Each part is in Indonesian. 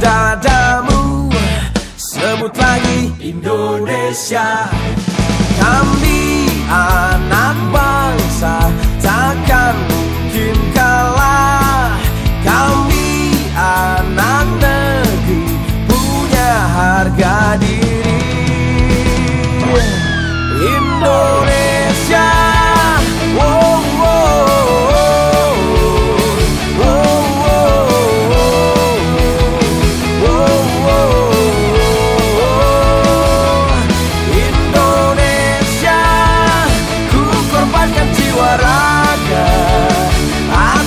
dadamu. Sebut lagi Indonesia. Kami anak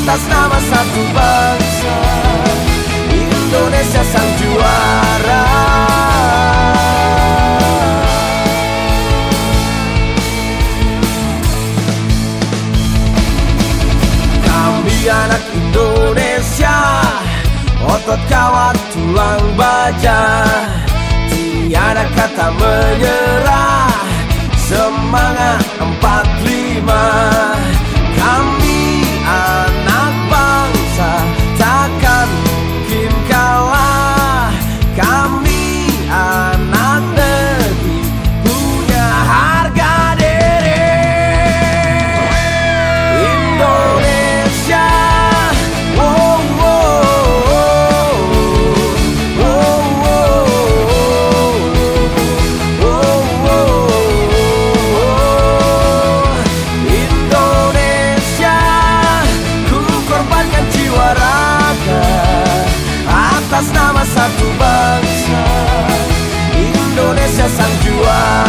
Atas nama satu bangsa Indonesia sang juara Kami anak Indonesia Otot kawat tulang baja Tiada kata menyerah Semangat empat Indonesia sang juara